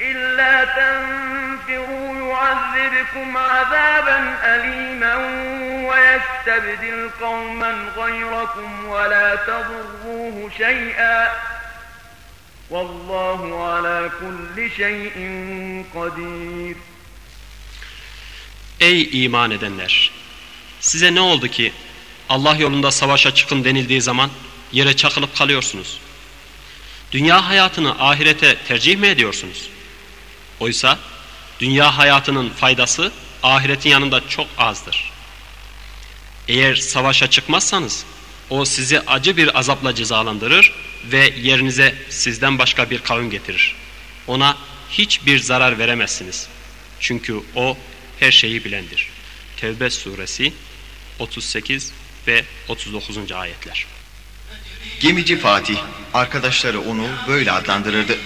إلا تنفروا يعذبكم عذابا أليما ويستبدل قوما غيركم ولا تضروه شيئا والله على كل شيء قدير Ey iman edenler! Size ne oldu ki Allah yolunda savaşa çıkın denildiği zaman yere çakılıp kalıyorsunuz? Dünya hayatını ahirete tercih mi ediyorsunuz? Oysa dünya hayatının faydası ahiretin yanında çok azdır. Eğer savaşa çıkmazsanız o sizi acı bir azapla cezalandırır ve yerinize sizden başka bir kavim getirir. Ona hiçbir zarar veremezsiniz. Çünkü o her şeyi bilendir. Tevbe suresi 38 ve 39. ayetler. Gemici Fatih, arkadaşları onu böyle adlandırırdı.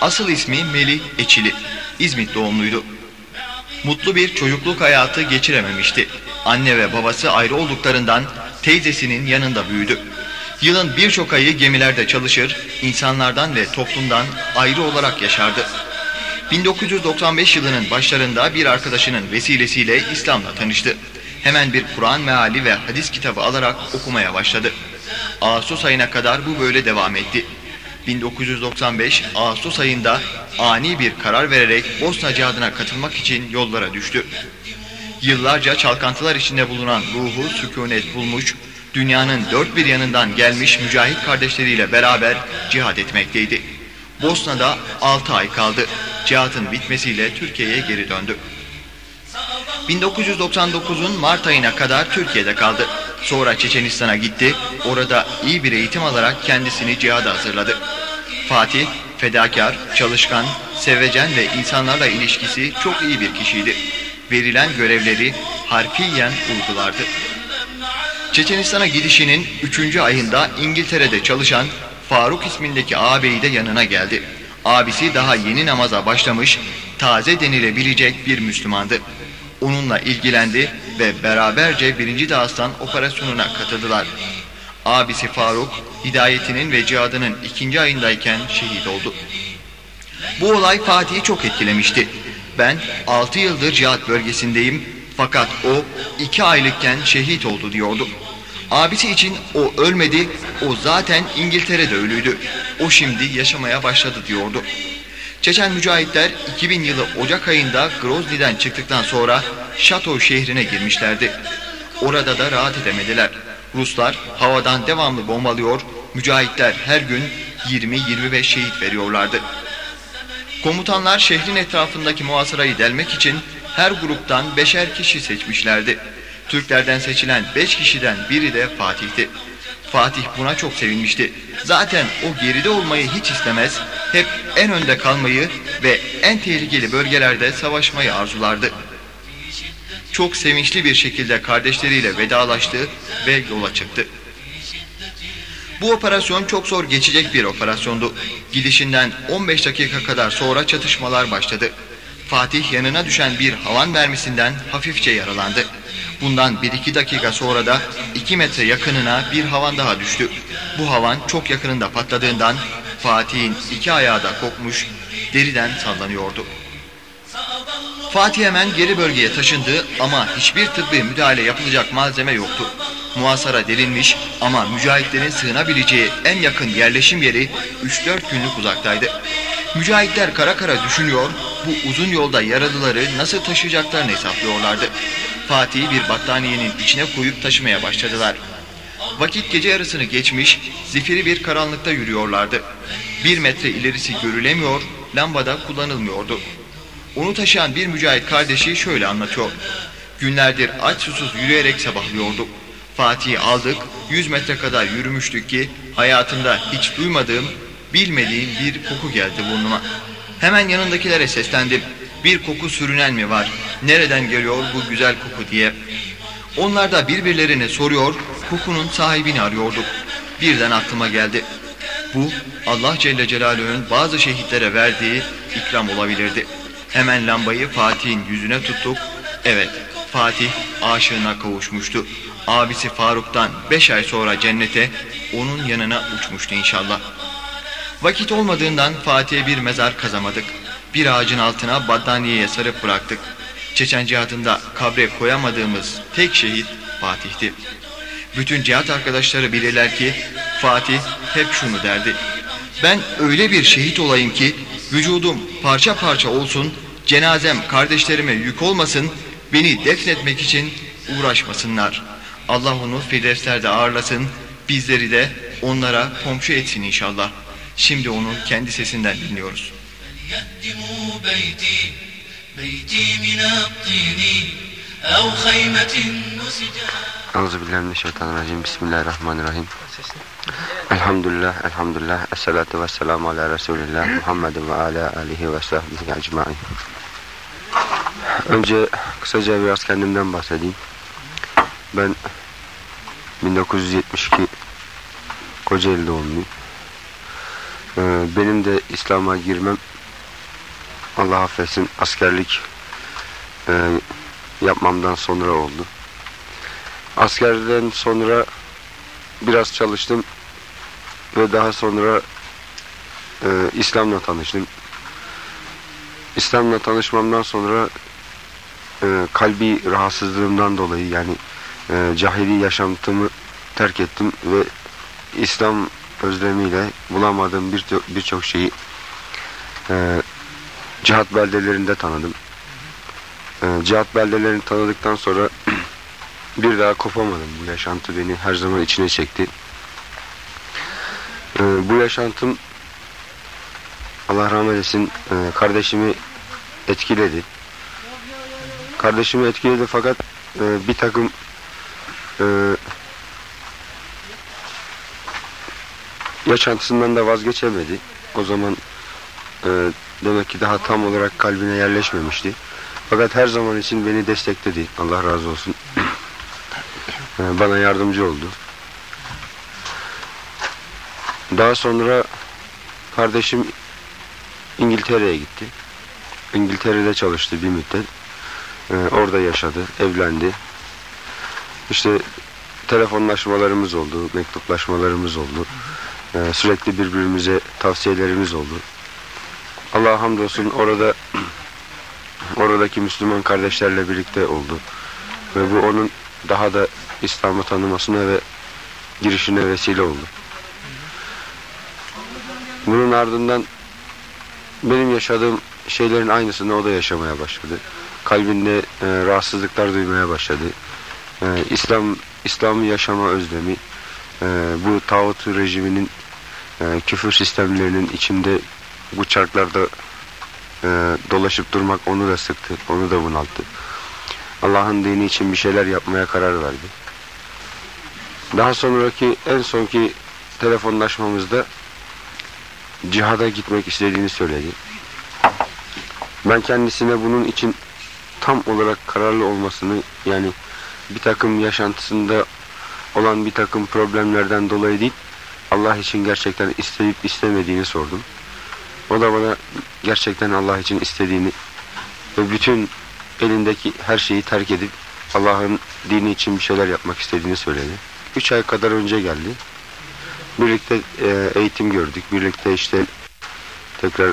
Asıl ismi Melih Eçili, İzmit doğumluydu. Mutlu bir çocukluk hayatı geçirememişti. Anne ve babası ayrı olduklarından teyzesinin yanında büyüdü. Yılın birçok ayı gemilerde çalışır, insanlardan ve toplumdan ayrı olarak yaşardı. 1995 yılının başlarında bir arkadaşının vesilesiyle İslam'la tanıştı. Hemen bir Kur'an meali ve hadis kitabı alarak okumaya başladı. Ağustos ayına kadar bu böyle devam etti. 1995 Ağustos ayında ani bir karar vererek Bosna cihadına katılmak için yollara düştü. Yıllarca çalkantılar içinde bulunan ruhu sükunet bulmuş, dünyanın dört bir yanından gelmiş mücahit kardeşleriyle beraber cihad etmekteydi. Bosna'da 6 ay kaldı. Cihatın bitmesiyle Türkiye'ye geri döndü. 1999'un Mart ayına kadar Türkiye'de kaldı. Sonra Çeçenistan'a gitti. Orada iyi bir eğitim alarak kendisini cihada hazırladı. Fatih, fedakar, çalışkan, sevecen ve insanlarla ilişkisi çok iyi bir kişiydi. Verilen görevleri harfiyen uygulardı. Çeçenistan'a gidişinin 3. ayında İngiltere'de çalışan Faruk ismindeki ağabeyi de yanına geldi. Abisi daha yeni namaza başlamış, taze denilebilecek bir Müslümandı. Onunla ilgilendi ve beraberce 1. Dağıstan operasyonuna katıldılar. Abisi Faruk, hidayetinin ve cihadının ikinci ayındayken şehit oldu. Bu olay Fatih'i çok etkilemişti. Ben 6 yıldır cihat bölgesindeyim fakat o 2 aylıkken şehit oldu diyordu. Abisi için o ölmedi, o zaten İngiltere'de ölüydü. O şimdi yaşamaya başladı diyordu. Çeçen mücahitler 2000 yılı Ocak ayında Grozny'den çıktıktan sonra Şato şehrine girmişlerdi. Orada da rahat edemediler. Ruslar havadan devamlı bombalıyor, mücahitler her gün 20-25 şehit veriyorlardı. Komutanlar şehrin etrafındaki muhasırayı delmek için her gruptan beşer kişi seçmişlerdi. Türklerden seçilen beş kişiden biri de Fatih'ti. Fatih buna çok sevinmişti. Zaten o geride olmayı hiç istemez, hep en önde kalmayı ve en tehlikeli bölgelerde savaşmayı arzulardı. Çok sevinçli bir şekilde kardeşleriyle vedalaştı ve yola çıktı. Bu operasyon çok zor geçecek bir operasyondu. Gidişinden 15 dakika kadar sonra çatışmalar başladı. Fatih yanına düşen bir havan mermisinden hafifçe yaralandı. Bundan 1-2 dakika sonra da 2 metre yakınına bir havan daha düştü. Bu havan çok yakınında patladığından Fatih'in iki ayağı da kopmuş, deriden sallanıyordu. Fatih hemen geri bölgeye taşındı ama hiçbir tıbbi müdahale yapılacak malzeme yoktu. Muhasara delinmiş ama mücahitlerin sığınabileceği en yakın yerleşim yeri 3-4 günlük uzaktaydı. Mücahitler kara kara düşünüyor, bu uzun yolda yaralıları nasıl taşıyacaklarını hesaplıyorlardı. Fatih'i bir battaniyenin içine koyup taşımaya başladılar. Vakit gece yarısını geçmiş, zifiri bir karanlıkta yürüyorlardı. Bir metre ilerisi görülemiyor, lambada kullanılmıyordu. Onu taşıyan bir mücahit kardeşi şöyle anlatıyor. Günlerdir aç susuz yürüyerek sabahlıyorduk. Fatih'i aldık, 100 metre kadar yürümüştük ki hayatımda hiç duymadığım, bilmediğim bir koku geldi burnuma. Hemen yanındakilere seslendim. bir koku sürünen mi var? Nereden geliyor bu güzel koku diye. Onlar da birbirlerine soruyor, kokunun sahibini arıyorduk. Birden aklıma geldi. Bu Allah Celle Celaluhu'nun bazı şehitlere verdiği ikram olabilirdi. Hemen lambayı Fatih'in yüzüne tuttuk. Evet, Fatih aşığına kavuşmuştu. Abisi Faruk'tan beş ay sonra cennete onun yanına uçmuştu inşallah. Vakit olmadığından Fatih'e bir mezar kazamadık. Bir ağacın altına battaniyeye sarıp bıraktık. Çeçen cihatında kabre koyamadığımız tek şehit Fatih'ti. Bütün cihat arkadaşları bilirler ki Fatih hep şunu derdi. Ben öyle bir şehit olayım ki vücudum parça parça olsun, cenazem kardeşlerime yük olmasın, beni defnetmek için uğraşmasınlar. Allah onu Firdevsler'de ağırlasın, bizleri de onlara komşu etsin inşallah. Şimdi onun kendi sesinden dinliyoruz. يهدموا بيتي بيتي من الطين أو خيمة نسجا Euzubillahimineşşeytanirracim. Bismillahirrahmanirrahim. Elhamdülillah, elhamdülillah. Esselatu vesselamu ala Resulillah. Muhammedin ve ala alihi ve sahbihi ecmain. Önce kısaca biraz kendimden bahsedeyim. Ben 1972 Kocaeli doğumluyum. Ee, benim de İslam'a girmem Allah affetsin askerlik e, yapmamdan sonra oldu. Askerden sonra biraz çalıştım ve daha sonra e, İslam'la tanıştım. İslam'la tanışmamdan sonra e, kalbi rahatsızlığımdan dolayı yani e, cahili yaşantımı terk ettim ve İslam özlemiyle bulamadığım birçok birçok şeyi e, cihat beldelerinde tanıdım. E, cihat beldelerini tanıdıktan sonra bir daha kopamadım. Bu yaşantı beni her zaman içine çekti. Ee, bu yaşantım Allah rahmet eylesin e, kardeşimi etkiledi. Kardeşimi etkiledi fakat e, bir takım e, yaşantısından da vazgeçemedi. O zaman demek ki daha tam olarak kalbine yerleşmemişti. Fakat her zaman için beni destekledi. Allah razı olsun. E, bana yardımcı oldu. Daha sonra kardeşim İngiltere'ye gitti. İngiltere'de çalıştı bir müddet. E, orada yaşadı, evlendi. İşte telefonlaşmalarımız oldu, mektuplaşmalarımız oldu. E, sürekli birbirimize tavsiyelerimiz oldu. Allah'a hamdolsun orada oradaki Müslüman kardeşlerle birlikte oldu. Ve bu onun daha da İslam'ı tanımasına ve girişine vesile oldu. Bunun ardından benim yaşadığım şeylerin aynısını o da yaşamaya başladı. Kalbinde e, rahatsızlıklar duymaya başladı. E, İslam İslam'ı yaşama özlemi, e, bu tağut rejiminin e, küfür sistemlerinin içinde bu çarklarda e, dolaşıp durmak onu da sıktı, onu da bunalttı. Allah'ın dini için bir şeyler yapmaya karar verdi. Daha sonraki en sonki telefonlaşmamızda cihada gitmek istediğini söyledi. Ben kendisine bunun için tam olarak kararlı olmasını yani bir takım yaşantısında olan bir takım problemlerden dolayı değil Allah için gerçekten isteyip istemediğini sordum. O da bana gerçekten Allah için istediğini ve bütün elindeki her şeyi terk edip Allah'ın dini için bir şeyler yapmak istediğini söyledi. Üç ay kadar önce geldi. Birlikte e, eğitim gördük. Birlikte işte tekrar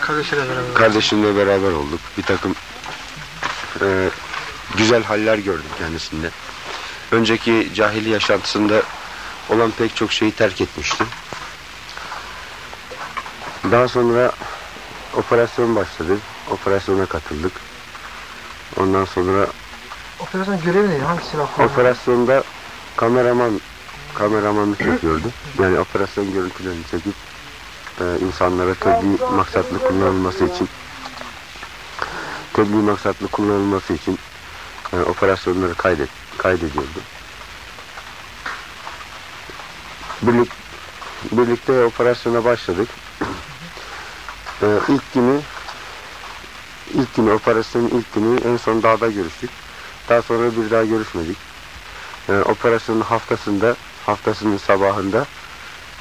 Kardeşiyle beraber. kardeşimle beraber olduk. Bir takım e, güzel haller gördüm kendisinde. Önceki cahili yaşantısında olan pek çok şeyi terk etmişti. Daha sonra operasyon başladı. Operasyona katıldık. Ondan sonra Operasyon görevi neydi? Hangi silah kullandı? operasyonda kameraman kameramanlık yapıyordu. Yani operasyon görüntülerini çekip e, insanlara tebliğ maksatlı kullanılması için tebliğ maksatlı kullanılması için e, operasyonları kaydet, kaydediyordu. Birlik, birlikte operasyona başladık. E, Ee, ilk günü ilk günü operasyonun ilk günü en son dağda görüştük. Daha sonra bir daha görüşmedik. Ee, operasyonun haftasında haftasının sabahında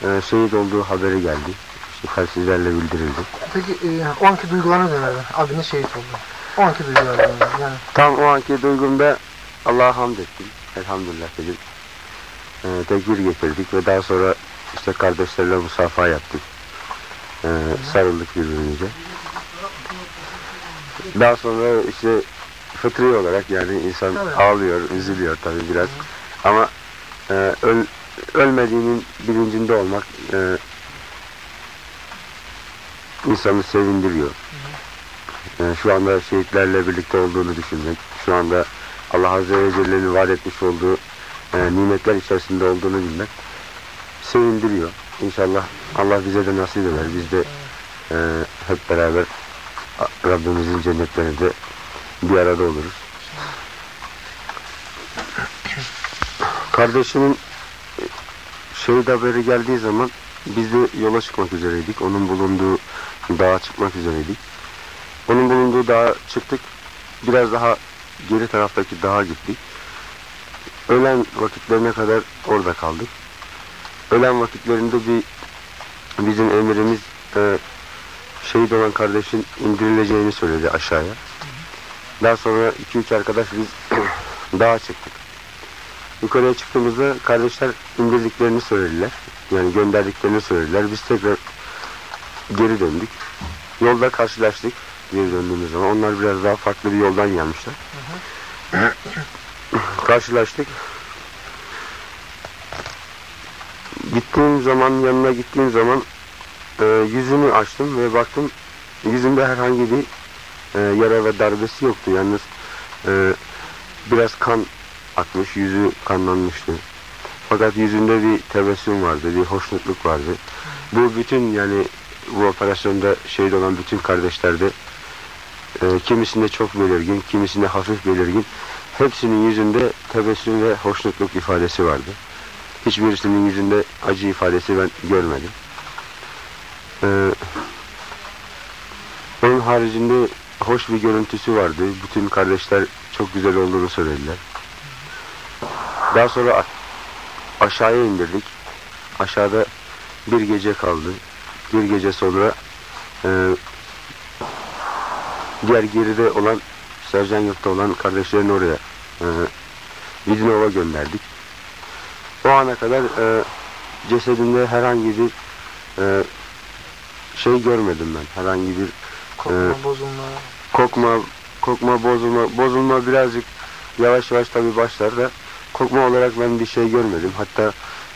e, şehit olduğu haberi geldi. İşte telsizlerle bildirildi. Peki e, o anki duygularınız nelerdi? Abiniz şehit oldu. O anki duygularınız yani. Tam o anki duygumda Allah'a hamd ettim. Elhamdülillah dedim. Ee, tekbir getirdik ve daha sonra işte kardeşlerle musafaha yaptık. Ee, sarıldık birbirimize. Daha sonra işte fıtri olarak yani insan Tabii. ağlıyor, üzülüyor tabii biraz. Ama e, öl, ölmediğinin bilincinde olmak e, insanı sevindiriyor. E, şu anda şehitlerle birlikte olduğunu düşünmek, şu anda Allah Azze ve Celle'nin vaat etmiş olduğu e, nimetler içerisinde olduğunu bilmek sevindiriyor. İnşallah Allah bize de nasip eder. Biz de e, hep beraber Rabbimizin cennetlerinde bir arada oluruz. Kardeşimin e, şehit haberi geldiği zaman biz de yola çıkmak üzereydik. Onun bulunduğu dağa çıkmak üzereydik. Onun bulunduğu dağa çıktık. Biraz daha geri taraftaki dağa gittik. Öğlen vakitlerine kadar orada kaldık. Öğlen vakitlerinde bir bizim emirimiz e, şehit olan kardeşin indirileceğini söyledi aşağıya. Daha sonra iki üç arkadaş biz dağa çıktık. Yukarıya çıktığımızda kardeşler indirdiklerini söylediler. Yani gönderdiklerini söylediler. Biz tekrar geri döndük. Yolda karşılaştık geri döndüğümüz zaman. Onlar biraz daha farklı bir yoldan gelmişler. Karşılaştık. Gittiğim zaman yanına gittiğim zaman e, yüzünü açtım ve baktım yüzünde herhangi bir e, yara ve darbesi yoktu. Yalnız e, biraz kan akmış, yüzü kanlanmıştı. Fakat yüzünde bir tebessüm vardı, bir hoşnutluk vardı. Bu bütün yani bu operasyonda şehit olan bütün kardeşlerde e, kimisinde çok belirgin, kimisinde hafif belirgin. Hepsinin yüzünde tebessüm ve hoşnutluk ifadesi vardı. Hiçbirisinin yüzünde acı ifadesi ben görmedim. Ee, onun haricinde hoş bir görüntüsü vardı. Bütün kardeşler çok güzel olduğunu söylediler. Daha sonra aşağıya indirdik. Aşağıda bir gece kaldı. Bir gece sonra e, diğer geride olan Sercan Yurt'ta olan kardeşlerin oraya e, Vidinova gönderdik. Ana kadar e, cesedinde herhangi bir e, şey görmedim ben. Herhangi bir Kokma, Evet. bozulma. kokma, kokma, bozulma, bozulma birazcık yavaş yavaş tabii başlar da kokma olarak ben bir şey görmedim. Hatta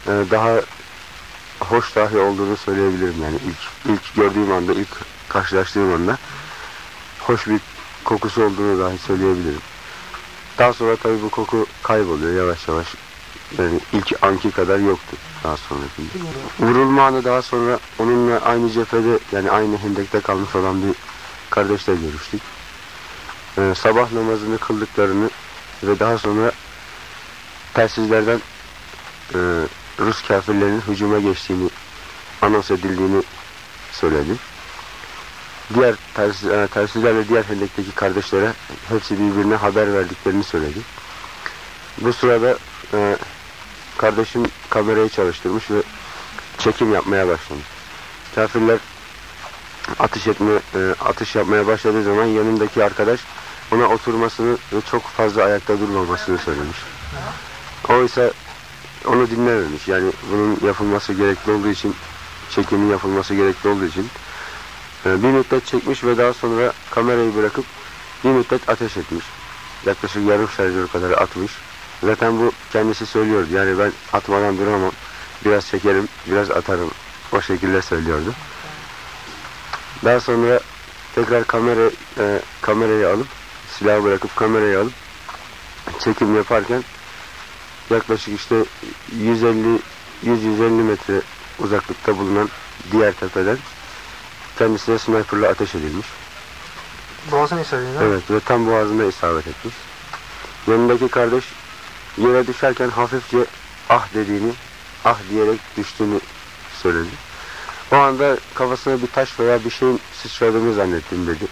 e, daha hoş dahi olduğunu söyleyebilirim yani ilk ilk gördüğüm anda, ilk karşılaştığım anda hoş bir kokusu olduğunu dahi söyleyebilirim. Daha sonra tabii bu koku kayboluyor yavaş yavaş. Yani ilk anki kadar yoktu daha sonrasında. Vurulma anı daha sonra onunla aynı cephede yani aynı hendekte kalmış olan bir kardeşle görüştük. Ee, sabah namazını kıldıklarını ve daha sonra telsizlerden e, Rus kafirlerinin hücuma geçtiğini anons edildiğini söyledi. Diğer telsiz, e, telsizlerle diğer hendekteki kardeşlere hepsi birbirine haber verdiklerini söyledi. Bu sırada e, kardeşim kamerayı çalıştırmış ve çekim yapmaya başlamış. Kafirler atış etme e, atış yapmaya başladığı zaman yanındaki arkadaş ona oturmasını ve çok fazla ayakta durmamasını söylemiş. Oysa onu dinlememiş. Yani bunun yapılması gerekli olduğu için çekimin yapılması gerekli olduğu için e, bir müddet çekmiş ve daha sonra kamerayı bırakıp bir müddet ateş etmiş. Yaklaşık yarım şarjör kadar atmış. Zaten bu kendisi söylüyordu. Yani ben atmadan duramam. Biraz çekerim, biraz atarım. O şekilde söylüyordu. Daha sonra tekrar kamera e, kamerayı alıp silahı bırakıp kamerayı alıp çekim yaparken yaklaşık işte 150 100-150 metre uzaklıkta bulunan diğer tepeden kendisine sniperla ateş edilmiş. Boğazını istedin ha? Evet ve tam boğazına isabet etmiş. Yanındaki kardeş yere düşerken hafifçe ah dediğini, ah diyerek düştüğünü söyledi. O anda kafasına bir taş veya bir şeyin sıçradığını zannettim dedi.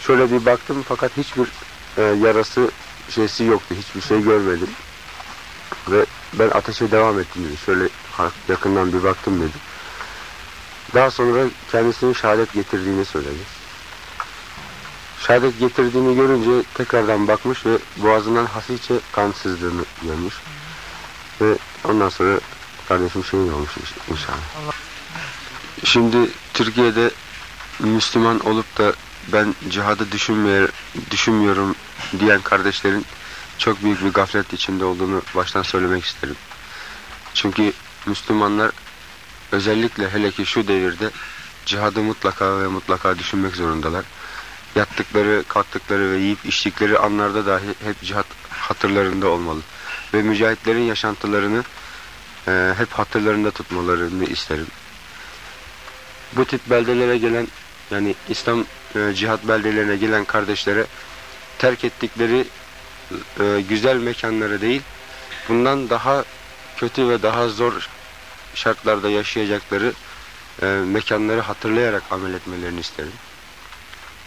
Şöyle bir baktım fakat hiçbir e, yarası şeysi yoktu. Hiçbir şey görmedim. Ve ben ateşe devam ettim dedi. Şöyle yakından bir baktım dedi. Daha sonra kendisinin şehadet getirdiğini söyledi. Şehadet getirdiğini görünce tekrardan bakmış ve boğazından hafifçe kan sızdığını görmüş. Ve ondan sonra kardeşim şehit olmuş inşallah. Şimdi Türkiye'de Müslüman olup da ben cihadı düşünmüyorum diyen kardeşlerin çok büyük bir gaflet içinde olduğunu baştan söylemek isterim. Çünkü Müslümanlar özellikle hele ki şu devirde cihadı mutlaka ve mutlaka düşünmek zorundalar. Yattıkları, kalktıkları ve yiyip içtikleri anlarda dahi hep cihat hatırlarında olmalı. Ve mücahitlerin yaşantılarını e, hep hatırlarında tutmalarını isterim. Bu tip beldelere gelen yani İslam e, cihat beldelerine gelen kardeşlere terk ettikleri e, güzel mekanları değil, bundan daha kötü ve daha zor şartlarda yaşayacakları e, mekanları hatırlayarak amel etmelerini isterim.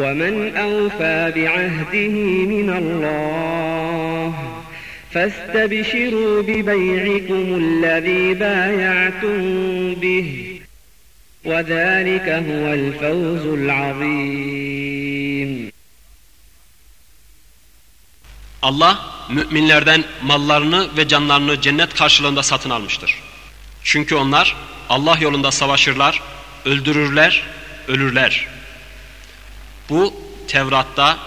ومن أوفى بعهده من الله فاستبشروا ببيعكم الذي بايعتم به وذلك هو الفوز العظيم Allah müminlerden mallarını ve canlarını cennet karşılığında satın almıştır. Çünkü onlar Allah yolunda savaşırlar, öldürürler, ölürler. Bu Tevrat'ta,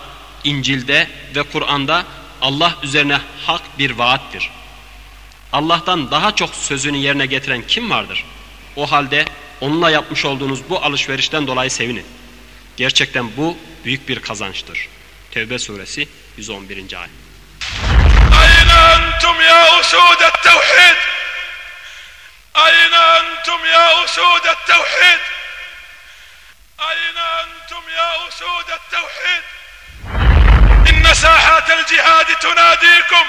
İncil'de ve Kur'an'da Allah üzerine hak bir vaattir. Allah'tan daha çok sözünü yerine getiren kim vardır? O halde onunla yapmış olduğunuz bu alışverişten dolayı sevinin. Gerçekten bu büyük bir kazançtır. Tevbe suresi 111. ayet. أين أنتم يا أسود التوحيد أين أنتم يا أسود التوحيد أين أنتم يا أسود التوحيد؟ إن ساحات الجهاد تناديكم.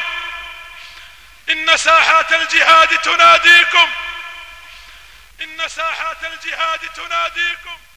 إن ساحات الجهاد تناديكم. إن ساحات الجهاد تناديكم.